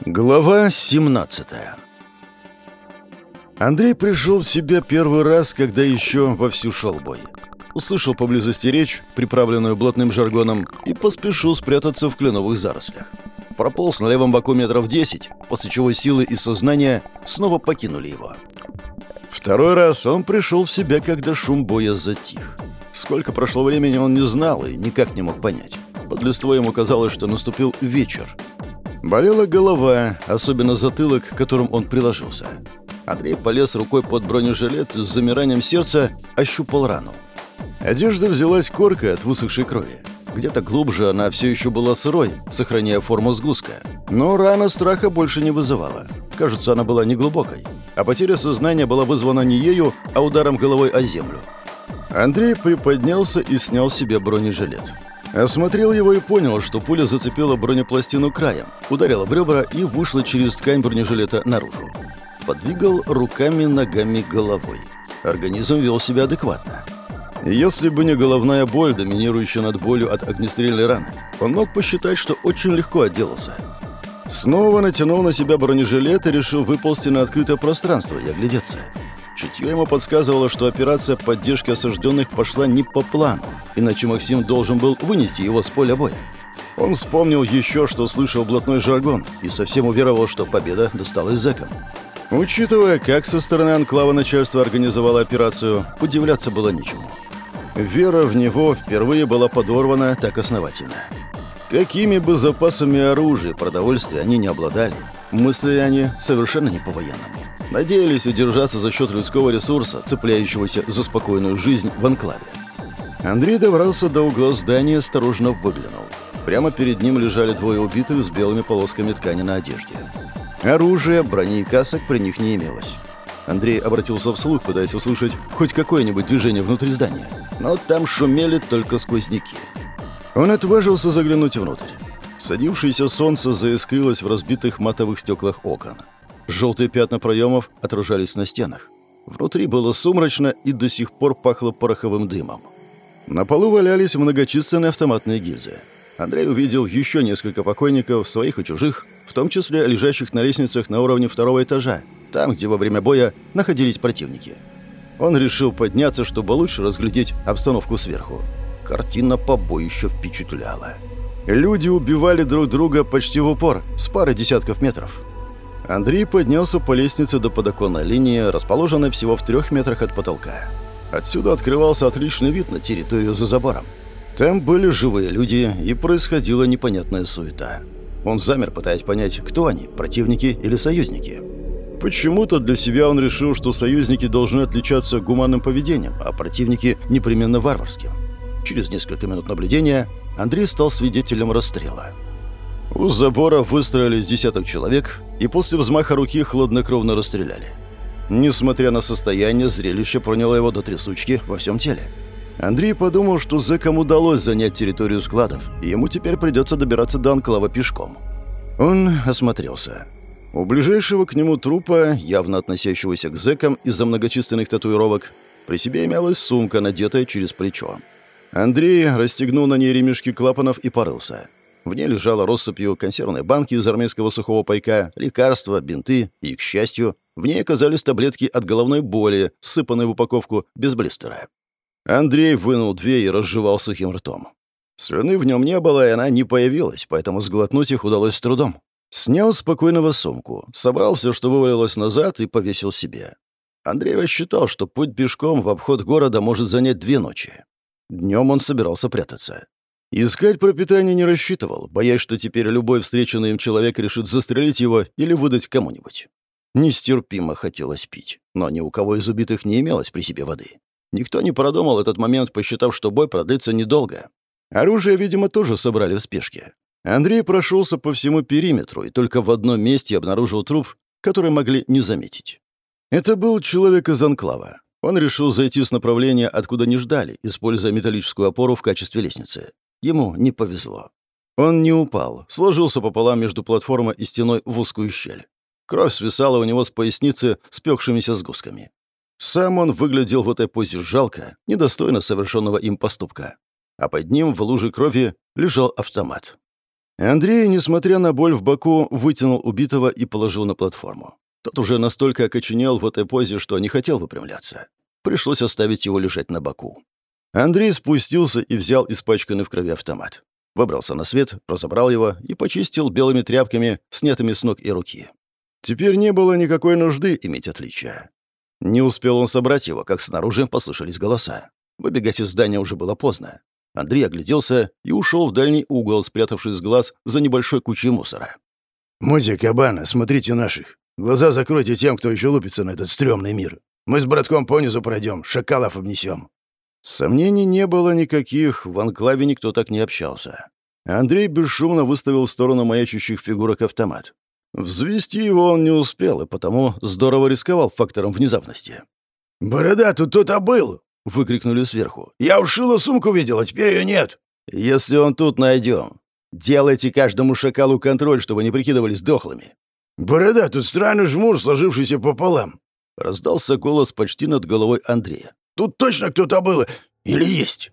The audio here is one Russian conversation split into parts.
Глава 17 Андрей пришел в себя первый раз, когда еще вовсю шел бой. Услышал поблизости речь, приправленную блатным жаргоном, и поспешил спрятаться в кленовых зарослях. Прополз на левом боку метров 10, после чего силы и сознание снова покинули его. Второй раз он пришел в себя, когда шум боя затих. Сколько прошло времени, он не знал и никак не мог понять. Под листвой ему казалось, что наступил вечер — Болела голова, особенно затылок, к которым он приложился. Андрей полез рукой под бронежилет с замиранием сердца ощупал рану. Одежда взялась коркой от высохшей крови. Где-то глубже она все еще была сырой, сохраняя форму сгустка. Но рана страха больше не вызывала. Кажется, она была неглубокой. А потеря сознания была вызвана не ею, а ударом головой о землю. Андрей приподнялся и снял себе бронежилет. Осмотрел его и понял, что пуля зацепила бронепластину краем, ударила в ребра и вышла через ткань бронежилета наружу. Подвигал руками, ногами, головой. Организм вел себя адекватно. Если бы не головная боль, доминирующая над болью от огнестрельной раны, он мог посчитать, что очень легко отделался. Снова натянул на себя бронежилет и решил выползти на открытое пространство и оглядеться. Чутье ему подсказывало, что операция поддержки осажденных пошла не по плану, иначе Максим должен был вынести его с поля боя. Он вспомнил еще, что слышал блатной жаргон, и совсем уверовал, что победа досталась зэкам. Учитывая, как со стороны анклава начальство организовало операцию, удивляться было нечему. Вера в него впервые была подорвана так основательно. Какими бы запасами оружия и продовольствия они не обладали, мыслили они совершенно не по-военному. Надеялись удержаться за счет людского ресурса, цепляющегося за спокойную жизнь в анклаве. Андрей добрался до угла здания и осторожно выглянул. Прямо перед ним лежали двое убитых с белыми полосками ткани на одежде. Оружия, брони и касок при них не имелось. Андрей обратился вслух, пытаясь услышать хоть какое-нибудь движение внутри здания. Но там шумели только сквозняки. Он отважился заглянуть внутрь. Садившееся солнце заискрилось в разбитых матовых стеклах окон. Желтые пятна проемов отражались на стенах. Внутри было сумрачно и до сих пор пахло пороховым дымом. На полу валялись многочисленные автоматные гильзы. Андрей увидел еще несколько покойников, своих и чужих, в том числе лежащих на лестницах на уровне второго этажа, там, где во время боя находились противники. Он решил подняться, чтобы лучше разглядеть обстановку сверху. Картина побоища впечатляла. Люди убивали друг друга почти в упор, с пары десятков метров. Андрей поднялся по лестнице до подоконной линии, расположенной всего в трех метрах от потолка. Отсюда открывался отличный вид на территорию за забором. Там были живые люди, и происходила непонятная суета. Он замер, пытаясь понять, кто они, противники или союзники. Почему-то для себя он решил, что союзники должны отличаться гуманным поведением, а противники непременно варварским. Через несколько минут наблюдения Андрей стал свидетелем расстрела. У забора выстроились десяток человек и после взмаха руки хладнокровно расстреляли. Несмотря на состояние, зрелище проняло его до трясучки во всем теле. Андрей подумал, что зэкам удалось занять территорию складов, и ему теперь придется добираться до анклава пешком. Он осмотрелся. У ближайшего к нему трупа, явно относящегося к зэкам из-за многочисленных татуировок, при себе имелась сумка, надетая через плечо. Андрей расстегнул на ней ремешки клапанов и порылся. В ней лежала россыпью консервные банки из армейского сухого пайка, лекарства, бинты, и, к счастью, в ней оказались таблетки от головной боли, сыпанные в упаковку без блистера. Андрей вынул две и разжевал сухим ртом. Слюны в нем не было, и она не появилась, поэтому сглотнуть их удалось с трудом. Снял спокойного сумку, собрал все, что вывалилось назад, и повесил себе. Андрей рассчитал, что путь пешком в обход города может занять две ночи. Днем он собирался прятаться. Искать пропитание не рассчитывал, боясь, что теперь любой встреченный им человек решит застрелить его или выдать кому-нибудь. Нестерпимо хотелось пить, но ни у кого из убитых не имелось при себе воды. Никто не продумал этот момент, посчитав, что бой продлится недолго. Оружие, видимо, тоже собрали в спешке. Андрей прошелся по всему периметру и только в одном месте обнаружил труп, который могли не заметить. Это был человек из анклава. Он решил зайти с направления, откуда не ждали, используя металлическую опору в качестве лестницы. Ему не повезло. Он не упал, сложился пополам между платформой и стеной в узкую щель. Кровь свисала у него с поясницы спекшимися сгустками. Сам он выглядел в этой позе жалко, недостойно совершенного им поступка. А под ним в луже крови лежал автомат. Андрей, несмотря на боль в боку, вытянул убитого и положил на платформу. Тот уже настолько окоченел в этой позе, что не хотел выпрямляться. Пришлось оставить его лежать на боку. Андрей спустился и взял испачканный в крови автомат. Выбрался на свет, разобрал его и почистил белыми тряпками, снятыми с ног и руки. Теперь не было никакой нужды иметь отличия. Не успел он собрать его, как снаружи послышались голоса. Выбегать из здания уже было поздно. Андрей огляделся и ушел в дальний угол, спрятавшись с глаз за небольшой кучей мусора. «Музи, Кабана, смотрите наших. Глаза закройте тем, кто еще лупится на этот стрёмный мир. Мы с братком понизу пройдем, шакалов обнесем». Сомнений не было никаких, в анклаве никто так не общался. Андрей бесшумно выставил в сторону маячущих фигурок автомат. Взвести его он не успел, и потому здорово рисковал фактором внезапности. «Борода, тут кто-то был!» — выкрикнули сверху. «Я ушила сумку видел, а теперь ее нет!» «Если он тут, найдем. Делайте каждому шакалу контроль, чтобы не прикидывались дохлыми». «Борода, тут странный жмур, сложившийся пополам!» Раздался голос почти над головой Андрея. Тут точно кто-то был или есть?»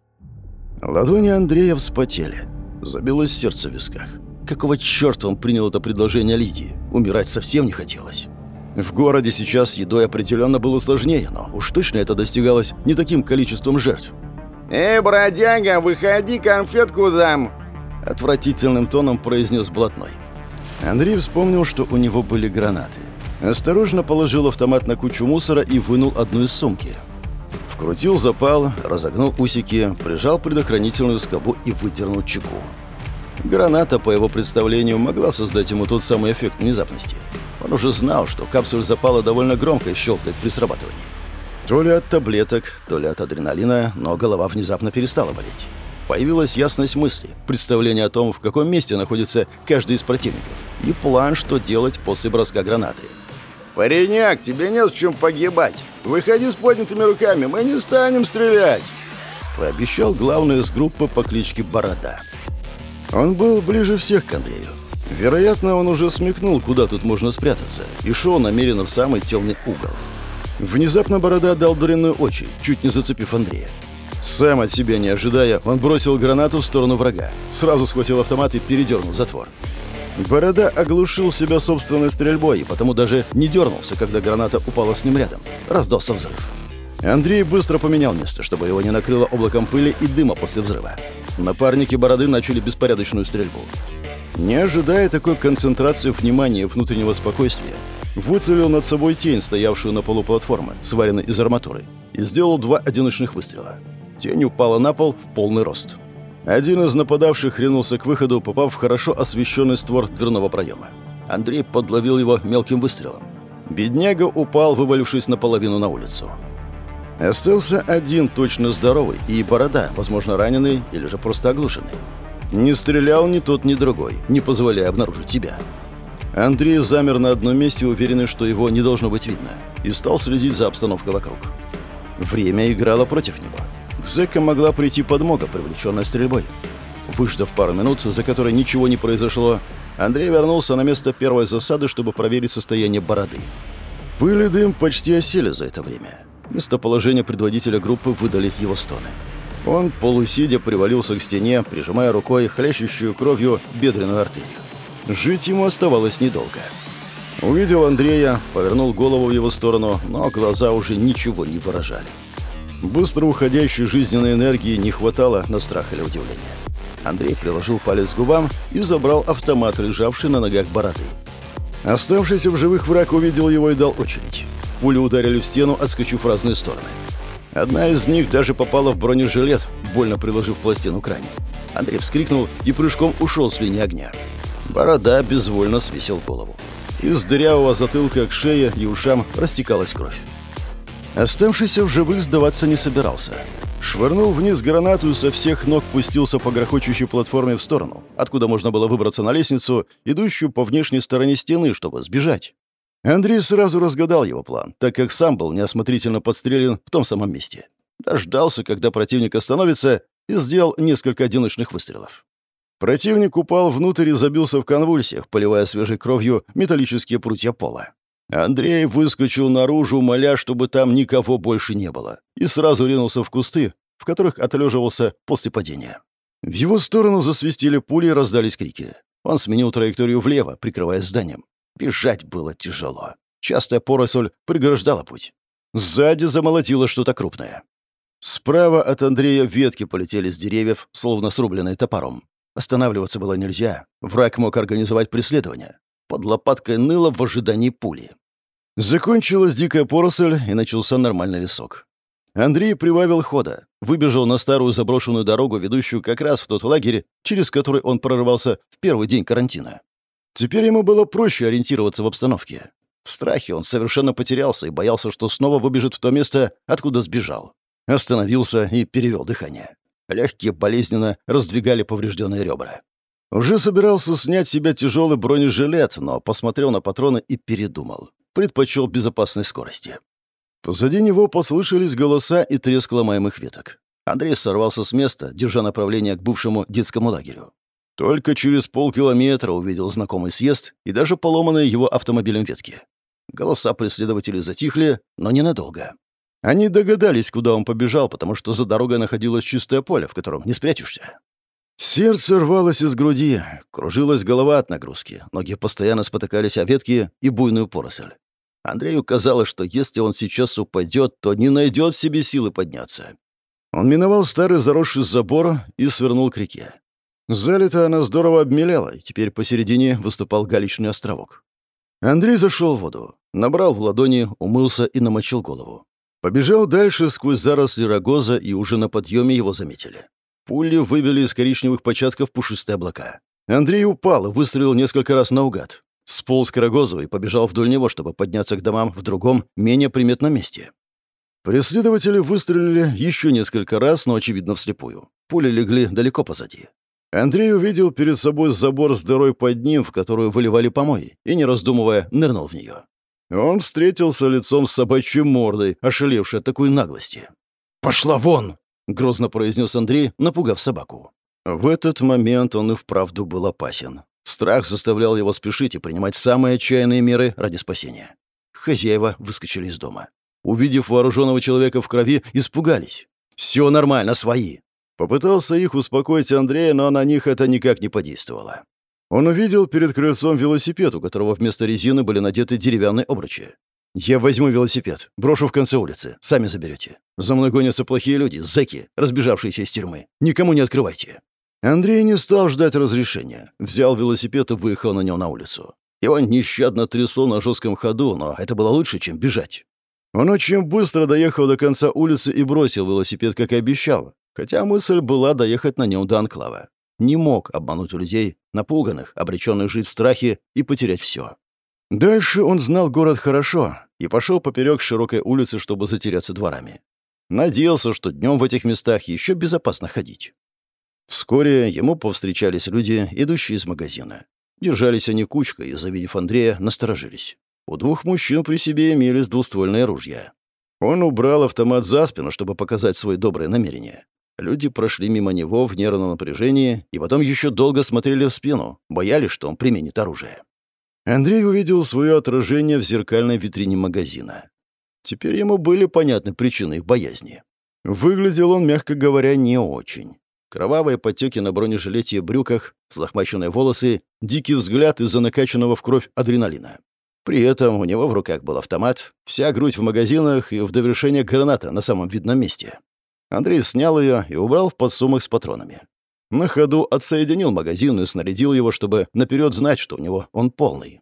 Ладони Андрея вспотели. Забилось сердце в висках. Какого черта он принял это предложение Лидии? Умирать совсем не хотелось. В городе сейчас едой определенно было сложнее, но уж точно это достигалось не таким количеством жертв. «Эй, бродяга, выходи, конфетку дам!» Отвратительным тоном произнес блатной. Андрей вспомнил, что у него были гранаты. Осторожно положил автомат на кучу мусора и вынул одну из сумки. Вкрутил запал, разогнул усики, прижал предохранительную скобу и выдернул чеку. Граната, по его представлению, могла создать ему тот самый эффект внезапности. Он уже знал, что капсуль запала довольно громко щелкает при срабатывании. То ли от таблеток, то ли от адреналина, но голова внезапно перестала болеть. Появилась ясность мысли, представление о том, в каком месте находится каждый из противников, и план, что делать после броска гранаты. «Паренек, тебе нет в чем погибать. Выходи с поднятыми руками, мы не станем стрелять!» Пообещал главный из группы по кличке Борода. Он был ближе всех к Андрею. Вероятно, он уже смекнул, куда тут можно спрятаться, и шел намеренно в самый темный угол. Внезапно Борода дал длинную очередь, чуть не зацепив Андрея. Сам от себя не ожидая, он бросил гранату в сторону врага, сразу схватил автомат и передернул затвор. Борода оглушил себя собственной стрельбой, и потому даже не дернулся, когда граната упала с ним рядом. Раздался взрыв. Андрей быстро поменял место, чтобы его не накрыло облаком пыли и дыма после взрыва. Напарники Бороды начали беспорядочную стрельбу. Не ожидая такой концентрации внимания и внутреннего спокойствия, выцелил над собой тень, стоявшую на полу платформы, сваренной из арматуры, и сделал два одиночных выстрела. Тень упала на пол в полный рост. Один из нападавших ринулся к выходу, попав в хорошо освещенный створ дверного проема. Андрей подловил его мелким выстрелом. Бедняга упал, вывалившись наполовину на улицу. Остался один точно здоровый и борода, возможно, раненый или же просто оглушенный. Не стрелял ни тот, ни другой, не позволяя обнаружить себя. Андрей замер на одном месте, уверенный, что его не должно быть видно, и стал следить за обстановкой вокруг. Время играло против него. К зэкам могла прийти подмога, привлеченная стрельбой. Выждав пару минут, за которой ничего не произошло, Андрей вернулся на место первой засады, чтобы проверить состояние бороды. Пыль и дым почти осели за это время. Местоположение предводителя группы выдали его стоны. Он, полусидя, привалился к стене, прижимая рукой хлещущую кровью бедренную артерию. Жить ему оставалось недолго. Увидел Андрея, повернул голову в его сторону, но глаза уже ничего не выражали. Быстро уходящей жизненной энергии не хватало на страх или удивление. Андрей приложил палец к губам и забрал автомат, лежавший на ногах бороды. Оставшийся в живых враг увидел его и дал очередь. Пули ударили в стену, отскочив в разные стороны. Одна из них даже попала в бронежилет, больно приложив пластину к ране. Андрей вскрикнул и прыжком ушел с линии огня. Борода безвольно свесил голову. Из дырявого затылка к шее и ушам растекалась кровь. Оставшийся в живых сдаваться не собирался. Швырнул вниз гранату и со всех ног пустился по грохочущей платформе в сторону, откуда можно было выбраться на лестницу, идущую по внешней стороне стены, чтобы сбежать. Андрей сразу разгадал его план, так как сам был неосмотрительно подстрелен в том самом месте. Дождался, когда противник остановится, и сделал несколько одиночных выстрелов. Противник упал внутрь и забился в конвульсиях, поливая свежей кровью металлические прутья пола. Андрей выскочил наружу, моля, чтобы там никого больше не было, и сразу ринулся в кусты, в которых отлеживался после падения. В его сторону засвистели пули и раздались крики. Он сменил траекторию влево, прикрывая зданием. Бежать было тяжело. Частая поросль преграждала путь. Сзади замолотило что-то крупное. Справа от Андрея ветки полетели с деревьев, словно срубленные топором. Останавливаться было нельзя. Враг мог организовать преследование. Под лопаткой ныло в ожидании пули. Закончилась дикая поросль, и начался нормальный лесок. Андрей прибавил хода, выбежал на старую заброшенную дорогу, ведущую как раз в тот лагерь, через который он прорывался в первый день карантина. Теперь ему было проще ориентироваться в обстановке. В страхе он совершенно потерялся и боялся, что снова выбежит в то место, откуда сбежал. Остановился и перевел дыхание. Легкие болезненно раздвигали поврежденные ребра. Уже собирался снять себя тяжелый бронежилет, но посмотрел на патроны и передумал. Предпочел безопасной скорости. Позади него послышались голоса и треск ломаемых веток. Андрей сорвался с места, держа направление к бывшему детскому лагерю. Только через полкилометра увидел знакомый съезд и даже поломанные его автомобилем ветки. Голоса преследователей затихли, но ненадолго. Они догадались, куда он побежал, потому что за дорогой находилось чистое поле, в котором не спрячешься. Сердце рвалось из груди, кружилась голова от нагрузки, ноги постоянно спотыкались о ветки и буйную поросль. Андрею казалось, что если он сейчас упадет, то не найдет в себе силы подняться. Он миновал старый заросший забор и свернул к реке. Залита она здорово обмелела, и теперь посередине выступал галечный островок. Андрей зашел в воду, набрал в ладони, умылся и намочил голову. Побежал дальше сквозь заросли рогоза, и уже на подъеме его заметили. Пули выбили из коричневых початков пушистые облака. Андрей упал и выстрелил несколько раз наугад. Сполз к Рогозу и побежал вдоль него, чтобы подняться к домам в другом, менее приметном месте. Преследователи выстрелили еще несколько раз, но, очевидно, вслепую. Пули легли далеко позади. Андрей увидел перед собой забор с дырой под ним, в которую выливали помой, и, не раздумывая, нырнул в нее. Он встретился лицом с собачьей мордой, ошалевшей от такой наглости. «Пошла вон!» — грозно произнес Андрей, напугав собаку. В этот момент он и вправду был опасен. Страх заставлял его спешить и принимать самые отчаянные меры ради спасения. Хозяева выскочили из дома. Увидев вооруженного человека в крови, испугались. «Все нормально, свои!» Попытался их успокоить Андрей, но на них это никак не подействовало. Он увидел перед крыльцом велосипед, у которого вместо резины были надеты деревянные обручи. «Я возьму велосипед, брошу в конце улицы, сами заберете. За мной гонятся плохие люди, зэки, разбежавшиеся из тюрьмы. Никому не открывайте». Андрей не стал ждать разрешения. Взял велосипед и выехал на нем на улицу. Его нещадно трясло на жестком ходу, но это было лучше, чем бежать. Он очень быстро доехал до конца улицы и бросил велосипед, как и обещал, хотя мысль была доехать на нем до Анклава. Не мог обмануть людей, напуганных, обреченных жить в страхе и потерять все. Дальше он знал город хорошо и пошел поперек широкой улицы, чтобы затеряться дворами. Надеялся, что днем в этих местах еще безопасно ходить. Вскоре ему повстречались люди, идущие из магазина. Держались они кучкой и, завидев Андрея, насторожились. У двух мужчин при себе имелись двуствольные ружья. Он убрал автомат за спину, чтобы показать свои добрые намерения. Люди прошли мимо него в нервном напряжении и потом еще долго смотрели в спину, боялись, что он применит оружие. Андрей увидел свое отражение в зеркальной витрине магазина. Теперь ему были понятны причины их боязни. Выглядел он, мягко говоря, не очень. Кровавые потеки на бронежилете и брюках, взлохмаченные волосы, дикий взгляд из-за накачанного в кровь адреналина. При этом у него в руках был автомат, вся грудь в магазинах и в довершение граната на самом видном месте. Андрей снял ее и убрал в подсумок с патронами. На ходу отсоединил магазин и снарядил его, чтобы наперед знать, что у него он полный.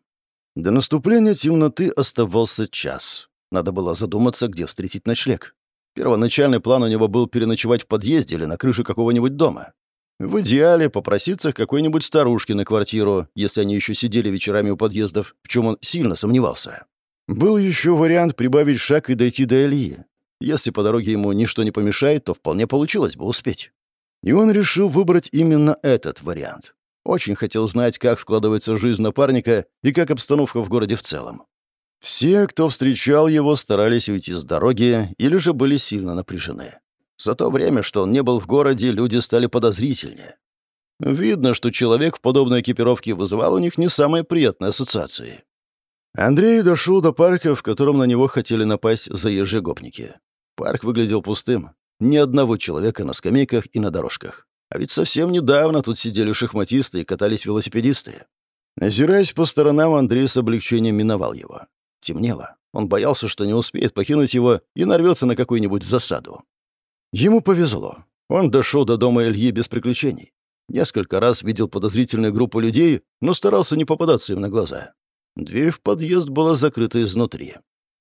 До наступления темноты оставался час. Надо было задуматься, где встретить ночлег. Первоначальный план у него был переночевать в подъезде или на крыше какого-нибудь дома. В идеале попроситься к какой-нибудь старушке на квартиру, если они еще сидели вечерами у подъездов, в чем он сильно сомневался. Был еще вариант прибавить шаг и дойти до Ильи. Если по дороге ему ничто не помешает, то вполне получилось бы успеть. И он решил выбрать именно этот вариант. Очень хотел знать, как складывается жизнь напарника и как обстановка в городе в целом. Все, кто встречал его, старались уйти с дороги или же были сильно напряжены. За то время, что он не был в городе, люди стали подозрительнее. Видно, что человек в подобной экипировке вызывал у них не самые приятные ассоциации. Андрей дошел до парка, в котором на него хотели напасть заезжие гопники. Парк выглядел пустым. Ни одного человека на скамейках и на дорожках. А ведь совсем недавно тут сидели шахматисты и катались велосипедисты. Озираясь по сторонам, Андрей с облегчением миновал его. Темнело. Он боялся, что не успеет покинуть его и нарвется на какую-нибудь засаду. Ему повезло. Он дошел до дома Ильи без приключений. Несколько раз видел подозрительную группу людей, но старался не попадаться им на глаза. Дверь в подъезд была закрыта изнутри.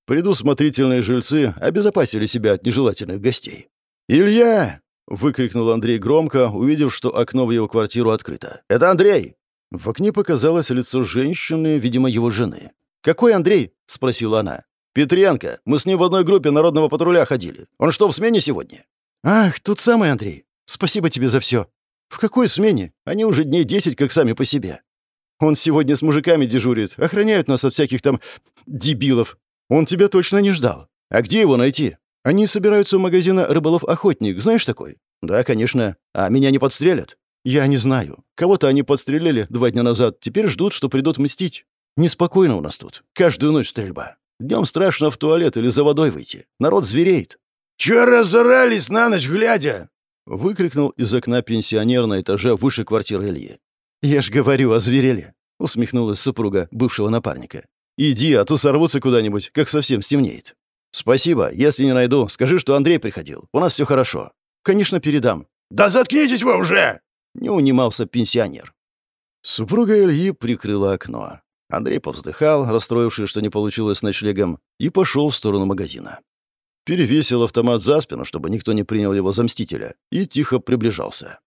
Предусмотрительные жильцы обезопасили себя от нежелательных гостей. «Илья!» — выкрикнул Андрей громко, увидев, что окно в его квартиру открыто. «Это Андрей!» В окне показалось лицо женщины, видимо, его жены. «Какой Андрей?» — спросила она. «Петренко. Мы с ним в одной группе народного патруля ходили. Он что, в смене сегодня?» «Ах, тот самый Андрей. Спасибо тебе за все. В какой смене? Они уже дней десять как сами по себе. Он сегодня с мужиками дежурит, охраняют нас от всяких там дебилов. Он тебя точно не ждал. А где его найти? Они собираются у магазина «Рыболов-охотник». Знаешь такой? Да, конечно. А меня не подстрелят? Я не знаю. Кого-то они подстрелили два дня назад. Теперь ждут, что придут мстить. Неспокойно у нас тут. Каждую ночь стрельба. Днем страшно в туалет или за водой выйти. Народ звереет. «Чё разорались на ночь глядя?» Выкрикнул из окна пенсионер на этаже выше квартиры Ильи. «Я ж говорю, озверели!» — усмехнулась супруга бывшего напарника. «Иди, а то сорвутся куда-нибудь, как совсем стемнеет». «Спасибо. Если не найду, скажи, что Андрей приходил. У нас все хорошо». «Конечно, передам». «Да заткнитесь вы уже!» — не унимался пенсионер. Супруга Ильи прикрыла окно. Андрей повздыхал, расстроившись, что не получилось с ночлегом, и пошел в сторону магазина. Перевесил автомат за спину, чтобы никто не принял его за мстителя, и тихо приближался.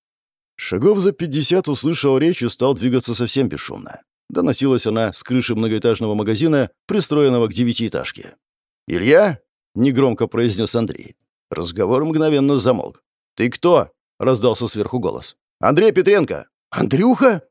Шагов за пятьдесят услышал речь и стал двигаться совсем бесшумно. Доносилась она с крыши многоэтажного магазина, пристроенного к девятиэтажке. «Илья?» — негромко произнес Андрей. Разговор мгновенно замолк. «Ты кто?» — раздался сверху голос. «Андрей Петренко!» «Андрюха?»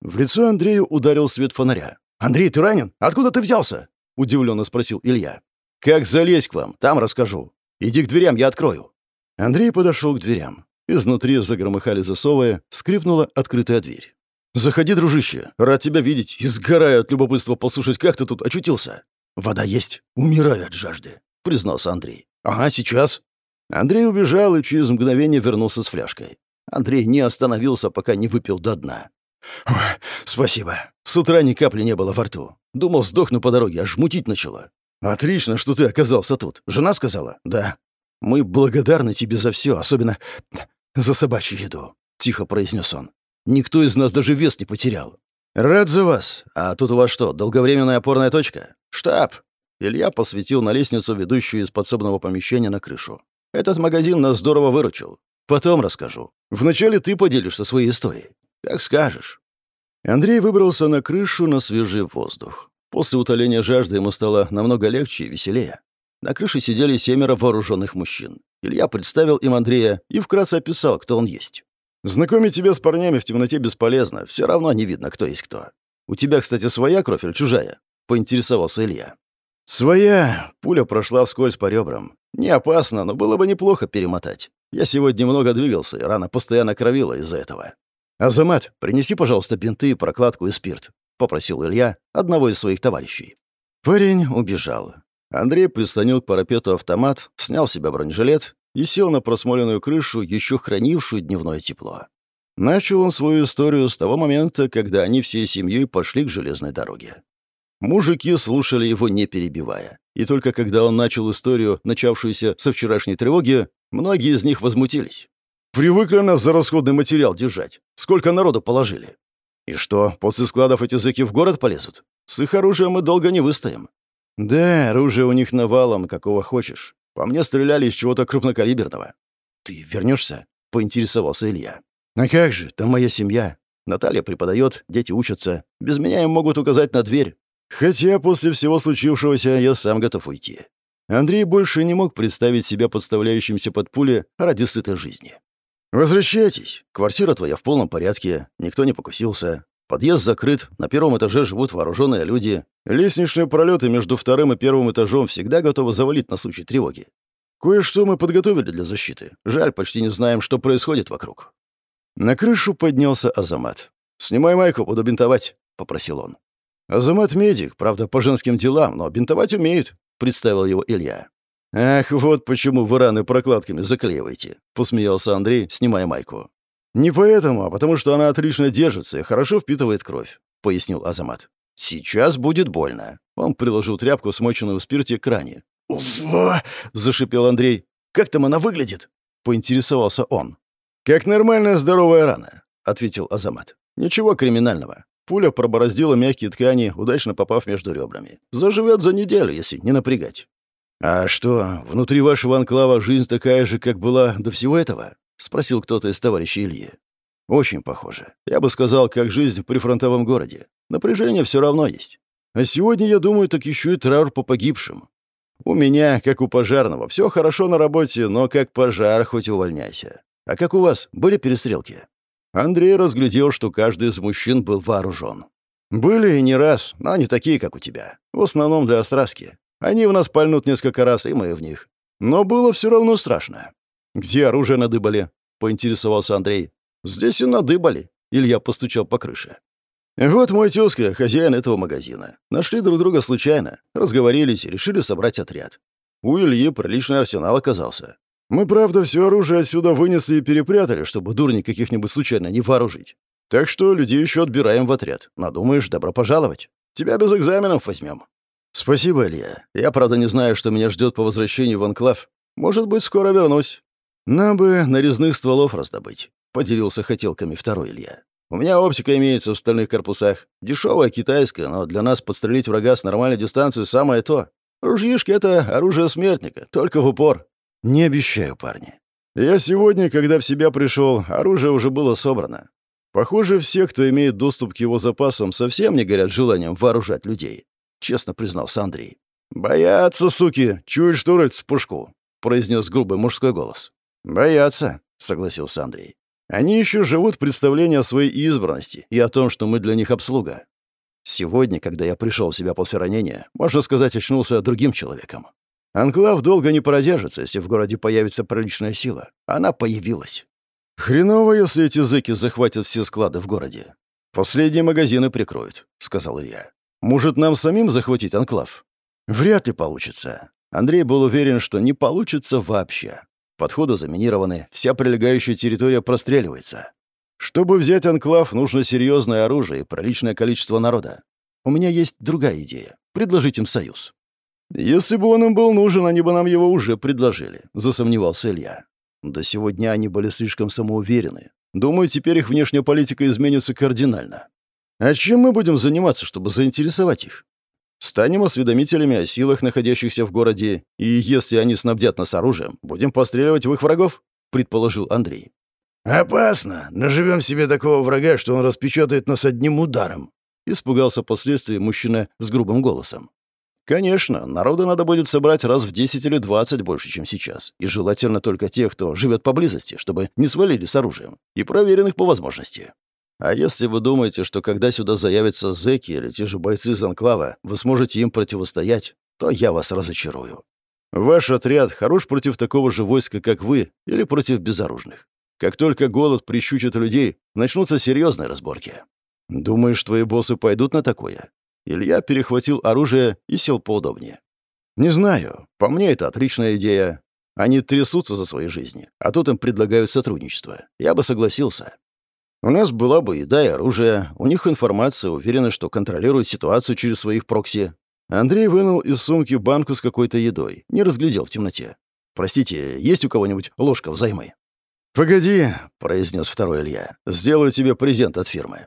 В лицо Андрею ударил свет фонаря. «Андрей, ты ранен? Откуда ты взялся?» — удивленно спросил Илья. «Как залезть к вам? Там расскажу. Иди к дверям, я открою». Андрей подошел к дверям. Изнутри загромыхали засовы, скрипнула открытая дверь. «Заходи, дружище. Рад тебя видеть. И сгораю от любопытства послушать, как ты тут очутился». «Вода есть. Умираю от жажды», — признался Андрей. «Ага, сейчас». Андрей убежал и через мгновение вернулся с фляжкой. Андрей не остановился, пока не выпил до дна. «Спасибо. С утра ни капли не было во рту. Думал, сдохну по дороге, аж мутить начало. Отлично, что ты оказался тут. Жена сказала? Да. Мы благодарны тебе за все, особенно за собачью еду», — тихо произнес он. «Никто из нас даже вес не потерял. Рад за вас. А тут у вас что, долговременная опорная точка? Штаб!» Илья посветил на лестницу, ведущую из подсобного помещения на крышу. «Этот магазин нас здорово выручил. Потом расскажу. Вначале ты поделишься своей историей. Как скажешь». Андрей выбрался на крышу на свежий воздух. После утоления жажды ему стало намного легче и веселее. На крыше сидели семеро вооруженных мужчин. Илья представил им Андрея и вкратце описал, кто он есть. «Знакомить тебя с парнями в темноте бесполезно. Все равно не видно, кто есть кто. У тебя, кстати, своя кровь или чужая?» — поинтересовался Илья. «Своя. Пуля прошла вскользь по ребрам. Не опасно, но было бы неплохо перемотать. Я сегодня много двигался, и рана постоянно кровила из-за этого. «Азамат, принеси, пожалуйста, бинты, прокладку и спирт», — попросил Илья одного из своих товарищей. Парень убежал. Андрей прислонил к парапету автомат, снял с себя бронежилет и сел на просмоленную крышу, еще хранившую дневное тепло. Начал он свою историю с того момента, когда они всей семьей пошли к железной дороге. Мужики слушали его, не перебивая. И только когда он начал историю, начавшуюся со вчерашней тревоги, многие из них возмутились. Привыкли нас за расходный материал держать. Сколько народу положили. И что, после складов эти зэки в город полезут? С их оружием мы долго не выстоим. Да, оружие у них навалом, какого хочешь. По мне стреляли из чего-то крупнокалиберного. Ты вернешься? Поинтересовался Илья. А как же, там моя семья. Наталья преподает, дети учатся. Без меня им могут указать на дверь. Хотя после всего случившегося я сам готов уйти. Андрей больше не мог представить себя подставляющимся под пули ради сытой жизни. «Возвращайтесь. Квартира твоя в полном порядке, никто не покусился. Подъезд закрыт, на первом этаже живут вооруженные люди. Лестничные пролеты между вторым и первым этажом всегда готовы завалить на случай тревоги. Кое-что мы подготовили для защиты. Жаль, почти не знаем, что происходит вокруг». На крышу поднялся Азамат. «Снимай майку, буду бинтовать», — попросил он. «Азамат медик, правда, по женским делам, но бинтовать умеет», — представил его Илья. «Ах, вот почему вы раны прокладками заклеиваете», — посмеялся Андрей, снимая майку. «Не поэтому, а потому что она отлично держится и хорошо впитывает кровь», — пояснил Азамат. «Сейчас будет больно». Он приложил тряпку, смоченную в спирте, к ране. «Уфа!» — зашипел Андрей. «Как там она выглядит?» — поинтересовался он. «Как нормальная здоровая рана», — ответил Азамат. «Ничего криминального. Пуля пробороздила мягкие ткани, удачно попав между ребрами. Заживет за неделю, если не напрягать». «А что, внутри вашего анклава жизнь такая же, как была до всего этого?» — спросил кто-то из товарищей Ильи. «Очень похоже. Я бы сказал, как жизнь при фронтовом городе. Напряжение все равно есть. А сегодня, я думаю, так еще и траур по погибшим. У меня, как у пожарного, все хорошо на работе, но как пожар, хоть увольняйся. А как у вас, были перестрелки?» Андрей разглядел, что каждый из мужчин был вооружен. «Были и не раз, но не такие, как у тебя. В основном для остраски. Они в нас пальнут несколько раз, и мы в них. Но было все равно страшно. «Где оружие надыбали?» — поинтересовался Андрей. «Здесь и надыбали», — Илья постучал по крыше. «Вот мой тезка, хозяин этого магазина. Нашли друг друга случайно, разговорились и решили собрать отряд. У Ильи приличный арсенал оказался. Мы, правда, все оружие отсюда вынесли и перепрятали, чтобы дурни каких-нибудь случайно не вооружить. Так что людей еще отбираем в отряд. Надумаешь, добро пожаловать. Тебя без экзаменов возьмем». «Спасибо, Илья. Я, правда, не знаю, что меня ждет по возвращении в Анклав. Может быть, скоро вернусь. Нам бы нарезных стволов раздобыть», — поделился хотелками второй Илья. «У меня оптика имеется в стальных корпусах. Дешевая китайская, но для нас подстрелить врага с нормальной дистанции самое то. Ружьишки — это оружие смертника, только в упор. Не обещаю, парни. Я сегодня, когда в себя пришел, оружие уже было собрано. Похоже, все, кто имеет доступ к его запасам, совсем не горят желанием вооружать людей. — честно признался Андрей. «Боятся, суки! Чуешь штурать в пушку!» — произнес грубый мужской голос. «Боятся», — согласился Андрей. «Они еще живут представление о своей избранности и о том, что мы для них обслуга. Сегодня, когда я пришел в себя после ранения, можно сказать, очнулся другим человеком. Анклав долго не продержится, если в городе появится приличная сила. Она появилась. Хреново, если эти зэки захватят все склады в городе. Последние магазины прикроют», — сказал Илья. Может, нам самим захватить анклав? Вряд ли получится. Андрей был уверен, что не получится вообще. Подходы заминированы, вся прилегающая территория простреливается. Чтобы взять анклав, нужно серьезное оружие и приличное количество народа. У меня есть другая идея. Предложить им союз. Если бы он им был нужен, они бы нам его уже предложили, засомневался Илья. До сегодня они были слишком самоуверены. Думаю, теперь их внешняя политика изменится кардинально. А чем мы будем заниматься, чтобы заинтересовать их? Станем осведомителями о силах, находящихся в городе, и если они снабдят нас оружием, будем постреливать в их врагов?» — предположил Андрей. «Опасно. Наживем себе такого врага, что он распечатает нас одним ударом», — испугался последствий мужчина с грубым голосом. «Конечно, народу надо будет собрать раз в 10 или 20 больше, чем сейчас. И желательно только тех, кто живет поблизости, чтобы не свалили с оружием. И проверенных по возможности. А если вы думаете, что когда сюда заявятся зэки или те же бойцы из Анклава, вы сможете им противостоять, то я вас разочарую. Ваш отряд хорош против такого же войска, как вы, или против безоружных. Как только голод прищучит людей, начнутся серьезные разборки. Думаешь, твои боссы пойдут на такое? Илья перехватил оружие и сел поудобнее. Не знаю. По мне, это отличная идея. Они трясутся за свои жизни, а тут им предлагают сотрудничество. Я бы согласился. У нас была бы еда и оружие, у них информация, уверены, что контролируют ситуацию через своих прокси. Андрей вынул из сумки банку с какой-то едой, не разглядел в темноте. «Простите, есть у кого-нибудь ложка взаймы?» «Погоди», — произнес второй Илья, — «сделаю тебе презент от фирмы».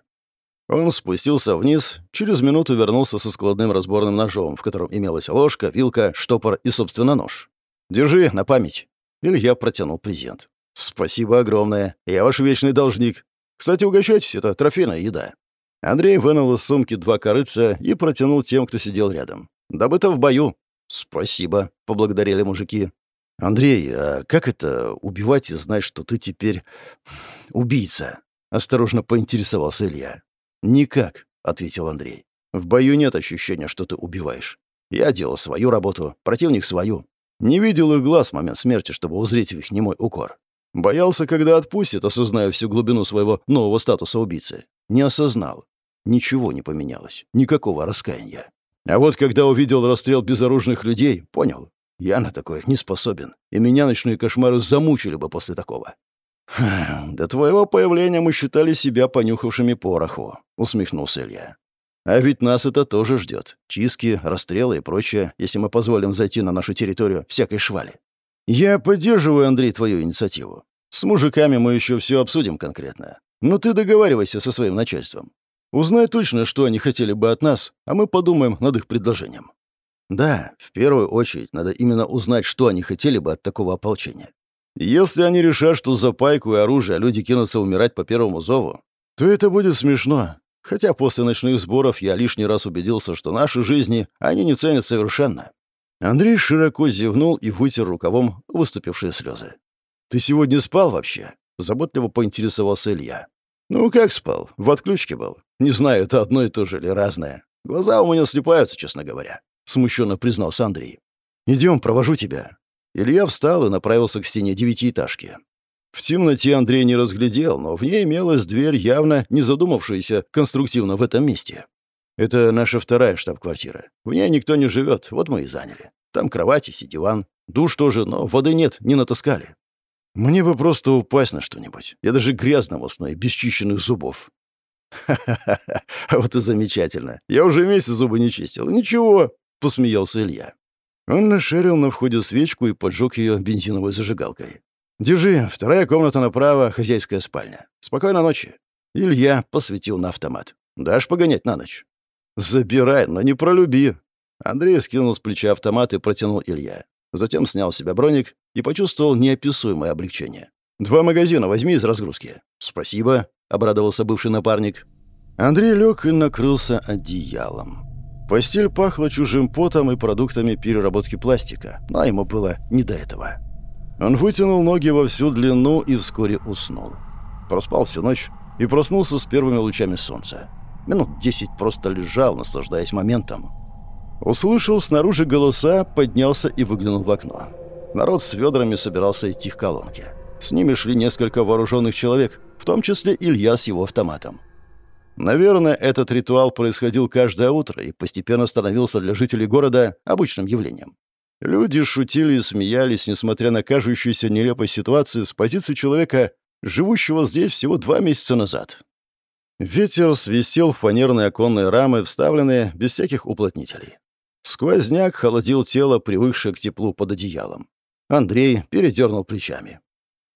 Он спустился вниз, через минуту вернулся со складным разборным ножом, в котором имелась ложка, вилка, штопор и, собственно, нож. «Держи, на память». Илья протянул презент. «Спасибо огромное. Я ваш вечный должник. Кстати, угощайтесь, это трофейная еда». Андрей вынул из сумки два корыца и протянул тем, кто сидел рядом. «Добыто в бою». «Спасибо», — поблагодарили мужики. «Андрей, а как это убивать и знать, что ты теперь убийца?» — осторожно поинтересовался Илья. «Никак», — ответил Андрей. «В бою нет ощущения, что ты убиваешь. Я делал свою работу, противник свою. Не видел их глаз в момент смерти, чтобы узреть в их немой укор. Боялся, когда отпустит, осозная всю глубину своего нового статуса убийцы. Не осознал. Ничего не поменялось. Никакого раскаяния. А вот когда увидел расстрел безоружных людей, понял. Я на такое не способен. И меня ночные кошмары замучили бы после такого. «До твоего появления мы считали себя понюхавшими пороху», — усмехнулся Илья. «А ведь нас это тоже ждет. Чистки, расстрелы и прочее, если мы позволим зайти на нашу территорию всякой швали. Я поддерживаю, Андрей, твою инициативу. С мужиками мы еще все обсудим конкретно. Но ты договаривайся со своим начальством. Узнай точно, что они хотели бы от нас, а мы подумаем над их предложением. Да, в первую очередь надо именно узнать, что они хотели бы от такого ополчения. Если они решат, что за пайку и оружие люди кинутся умирать по первому зову, то это будет смешно. Хотя после ночных сборов я лишний раз убедился, что наши жизни они не ценят совершенно. Андрей широко зевнул и вытер рукавом выступившие слезы. «Ты сегодня спал вообще?» — заботливо поинтересовался Илья. «Ну, как спал? В отключке был. Не знаю, это одно и то же или разное. Глаза у меня слепаются, честно говоря», — смущенно признался Андрей. «Идем, провожу тебя». Илья встал и направился к стене девятиэтажки. В темноте Андрей не разглядел, но в ней имелась дверь, явно не задумавшаяся конструктивно в этом месте. «Это наша вторая штаб-квартира. В ней никто не живет, вот мы и заняли. Там кровать и диван. Душ тоже, но воды нет, не натаскали. Мне бы просто упасть на что-нибудь. Я даже грязного сна и бесчищенных зубов. Ха-ха-ха, вот и замечательно. Я уже месяц зубы не чистил. Ничего, посмеялся Илья. Он нашарил на входе свечку и поджег ее бензиновой зажигалкой. «Держи, вторая комната направо, хозяйская спальня. Спокойной ночи». Илья посветил на автомат. «Дашь погонять на ночь?» «Забирай, но не пролюби». Андрей скинул с плеча автомат и протянул Илья. Затем снял с себя броник и почувствовал неописуемое облегчение. «Два магазина возьми из разгрузки». «Спасибо», — обрадовался бывший напарник. Андрей лег и накрылся одеялом. Постель пахла чужим потом и продуктами переработки пластика, но ему было не до этого. Он вытянул ноги во всю длину и вскоре уснул. Проспал всю ночь и проснулся с первыми лучами солнца. Минут десять просто лежал, наслаждаясь моментом. Услышал снаружи голоса, поднялся и выглянул в окно. Народ с ведрами собирался идти к колонке. С ними шли несколько вооруженных человек, в том числе Илья с его автоматом. Наверное, этот ритуал происходил каждое утро и постепенно становился для жителей города обычным явлением. Люди шутили и смеялись, несмотря на кажущуюся нелепой ситуацию с позиции человека, живущего здесь всего два месяца назад. Ветер свистел в фанерные оконные рамы, вставленные без всяких уплотнителей. Сквозняк холодил тело, привыкшее к теплу под одеялом. Андрей передернул плечами.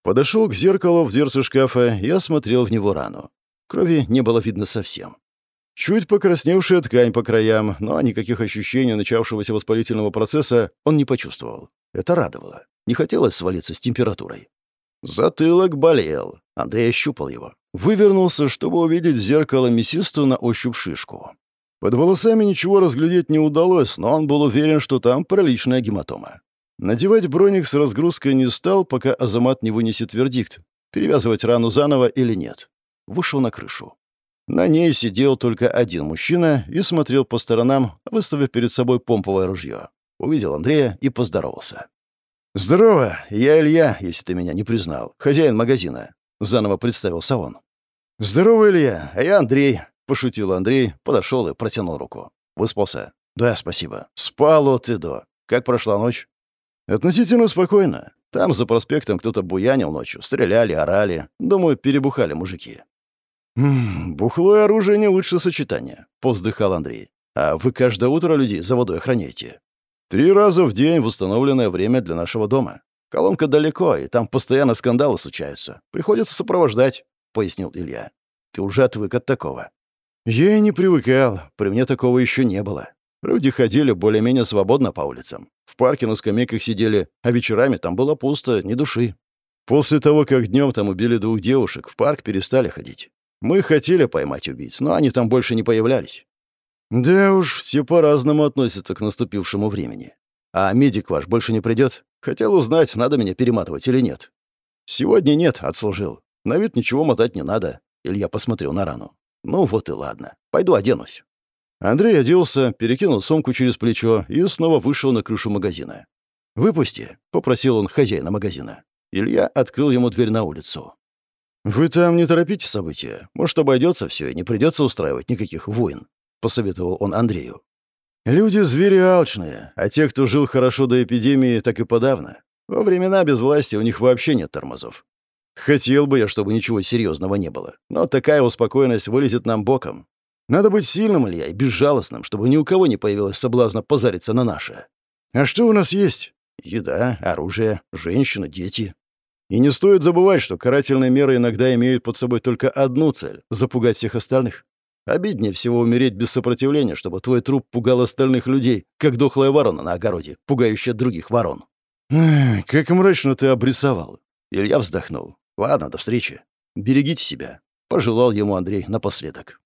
Подошел к зеркалу в дверце шкафа и осмотрел в него рану. Крови не было видно совсем. Чуть покрасневшая ткань по краям, но никаких ощущений начавшегося воспалительного процесса он не почувствовал. Это радовало. Не хотелось свалиться с температурой. Затылок болел. Андрей ощупал его. Вывернулся, чтобы увидеть в зеркало мясистую на ощупь шишку. Под волосами ничего разглядеть не удалось, но он был уверен, что там приличная гематома. Надевать броник с разгрузкой не стал, пока Азамат не вынесет вердикт, перевязывать рану заново или нет. Вышел на крышу. На ней сидел только один мужчина и смотрел по сторонам, выставив перед собой помповое ружье. Увидел Андрея и поздоровался. «Здорово, я Илья, если ты меня не признал, хозяин магазина», — заново представился он. «Здорово, Илья, а я Андрей, Пошутил Андрей, подошел и протянул руку. Выспался? Да, спасибо. Спал от и до. Как прошла ночь? Относительно спокойно. Там за проспектом кто-то буянил ночью, стреляли, орали. Думаю, перебухали мужики. «М -м, «Бухло и оружие не лучшее сочетание», — повздыхал Андрей. «А вы каждое утро людей за водой охраняете?» «Три раза в день в установленное время для нашего дома. Колонка далеко, и там постоянно скандалы случаются. Приходится сопровождать», — пояснил Илья. «Ты уже отвык от такого». Я и не привыкал, при мне такого еще не было. Люди ходили более-менее свободно по улицам. В парке на скамейках сидели, а вечерами там было пусто, ни души. После того, как днем там убили двух девушек, в парк перестали ходить. Мы хотели поймать убийц, но они там больше не появлялись. Да уж, все по-разному относятся к наступившему времени. А медик ваш больше не придет? Хотел узнать, надо меня перематывать или нет. Сегодня нет, отслужил. На вид ничего мотать не надо. Илья посмотрел на рану. Ну вот и ладно. Пойду оденусь. Андрей оделся, перекинул сумку через плечо и снова вышел на крышу магазина. «Выпусти», — попросил он хозяина магазина. Илья открыл ему дверь на улицу. «Вы там не торопите события. Может, обойдется все и не придется устраивать никаких войн», — посоветовал он Андрею. «Люди звери алчные, а те, кто жил хорошо до эпидемии, так и подавно. Во времена безвластия у них вообще нет тормозов. Хотел бы я, чтобы ничего серьезного не было. Но такая успокоенность вылезет нам боком. Надо быть сильным, Илья, и безжалостным, чтобы ни у кого не появилось соблазна позариться на наше. А что у нас есть? Еда, оружие, женщины, дети. И не стоит забывать, что карательные меры иногда имеют под собой только одну цель — запугать всех остальных. Обиднее всего умереть без сопротивления, чтобы твой труп пугал остальных людей, как дохлая ворона на огороде, пугающая других ворон. Как мрачно ты обрисовал. Илья вздохнул. «Ладно, до встречи. Берегите себя», — пожелал ему Андрей напоследок.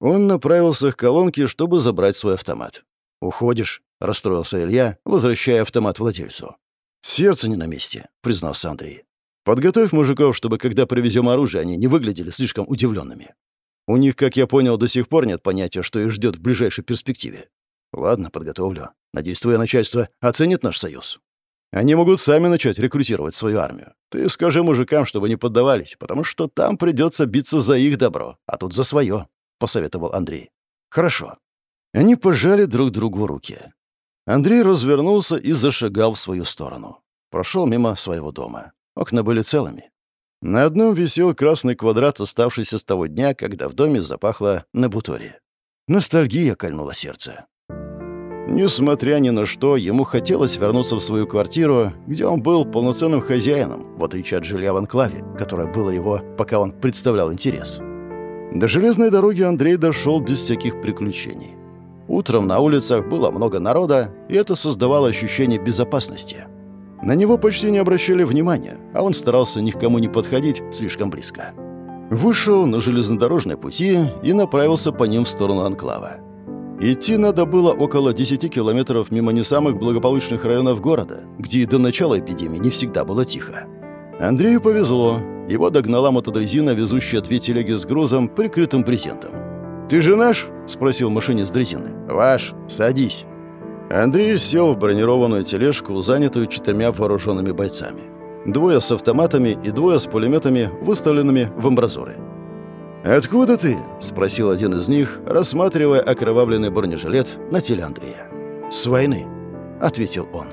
Он направился к колонке, чтобы забрать свой автомат. «Уходишь?» — расстроился Илья, возвращая автомат владельцу. «Сердце не на месте», — признался Андрей. «Подготовь мужиков, чтобы, когда привезем оружие, они не выглядели слишком удивленными. У них, как я понял, до сих пор нет понятия, что их ждет в ближайшей перспективе. Ладно, подготовлю. Надеюсь, твое начальство оценит наш союз. Они могут сами начать рекрутировать свою армию. Ты скажи мужикам, чтобы не поддавались, потому что там придется биться за их добро, а тут за свое», — посоветовал Андрей. «Хорошо». Они пожали друг другу руки. Андрей развернулся и зашагал в свою сторону. Прошел мимо своего дома. Окна были целыми. На одном висел красный квадрат, оставшийся с того дня, когда в доме запахло на буторе. Ностальгия кольнула сердце. Несмотря ни на что, ему хотелось вернуться в свою квартиру, где он был полноценным хозяином, в отличие от жилья в анклаве, которое было его, пока он представлял интерес. До железной дороги Андрей дошел без всяких приключений. Утром на улицах было много народа, и это создавало ощущение безопасности. На него почти не обращали внимания, а он старался ни к кому не подходить слишком близко. Вышел на железнодорожные пути и направился по ним в сторону Анклава. Идти надо было около 10 километров мимо не самых благополучных районов города, где и до начала эпидемии не всегда было тихо. Андрею повезло. Его догнала мотодрезина, везущая две телеги с грузом, прикрытым брезентом. «Ты же наш?» — спросил машинист дрезины. «Ваш. Садись». Андрей сел в бронированную тележку, занятую четырьмя вооруженными бойцами. Двое с автоматами и двое с пулеметами, выставленными в амбразуры. «Откуда ты?» — спросил один из них, рассматривая окровавленный бронежилет на теле Андрея. «С войны», — ответил он.